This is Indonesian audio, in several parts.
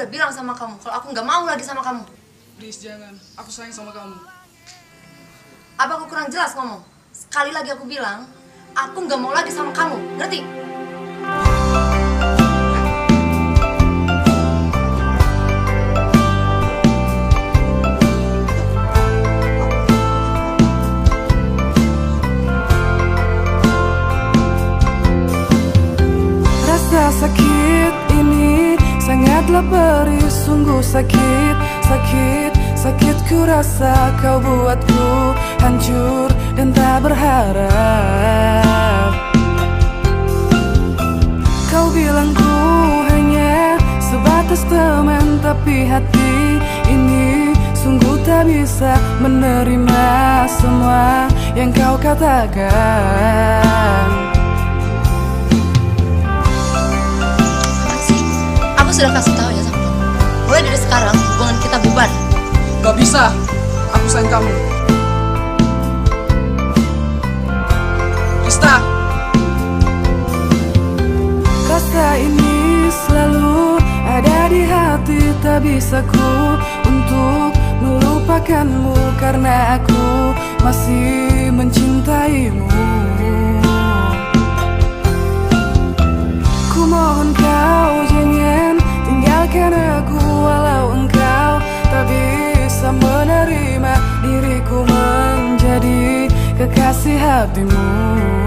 udah bilang sama kamu kalau aku nggak mau lagi sama kamu. Please jangan, aku sayang sama kamu. Apa aku kurang jelas ngomong? Sekali lagi aku bilang, aku nggak mau lagi sama kamu. Ngerti? Sangatlah perih Sungguh sakit, sakit, sakit ku rasa Kau buatku hancur dan tak berharap. Kau bilang ku hanya sebatas teman Tapi hati ini sungguh tak bisa menerima semua yang kau katakan. Aku sudah kasih Mulai dari sekarang hubungan kita bubar. Gak bisa, aku sayang kamu. Krista, Rasa ini selalu ada di hati Tak bisa ku untuk melupakanmu Karena aku masih hati mu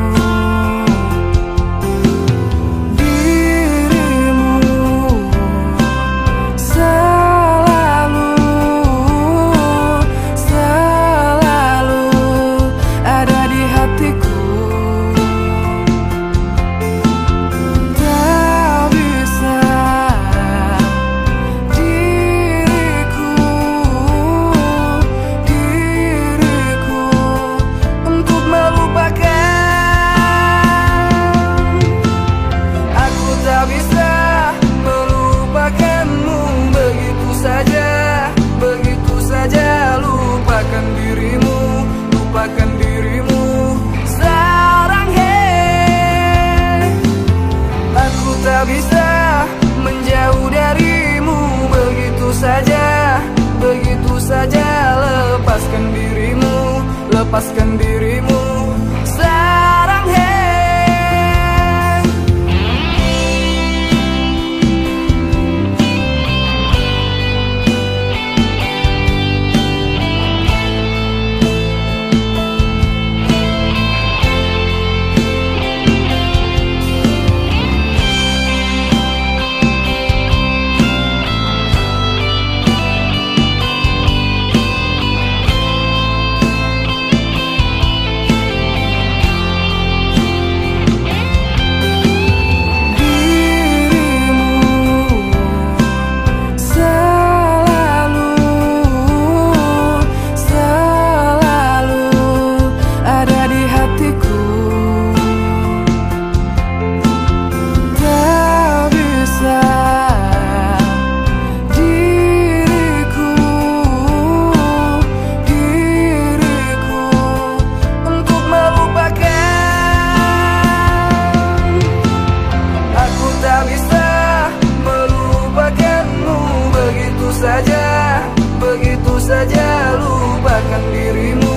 saja lupakan dirimu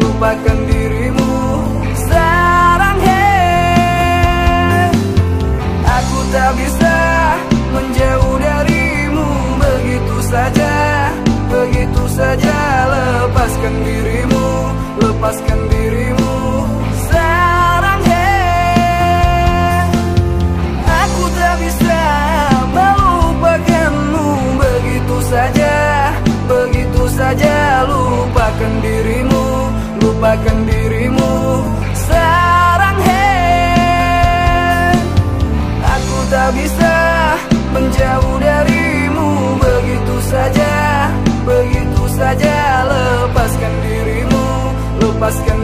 Lupakan dirimu. Sarang hey Aku tak bisa menjauh darimu. Begitu saja Begitu saja lepaskan dirimu Lepaskan dirimu saja lupakan dirimu Lupakan dirimu. Sarang hey Aku tak bisa menjauh darimu. Begitu saja Begitu saja lepaskan dirimu Lepaskan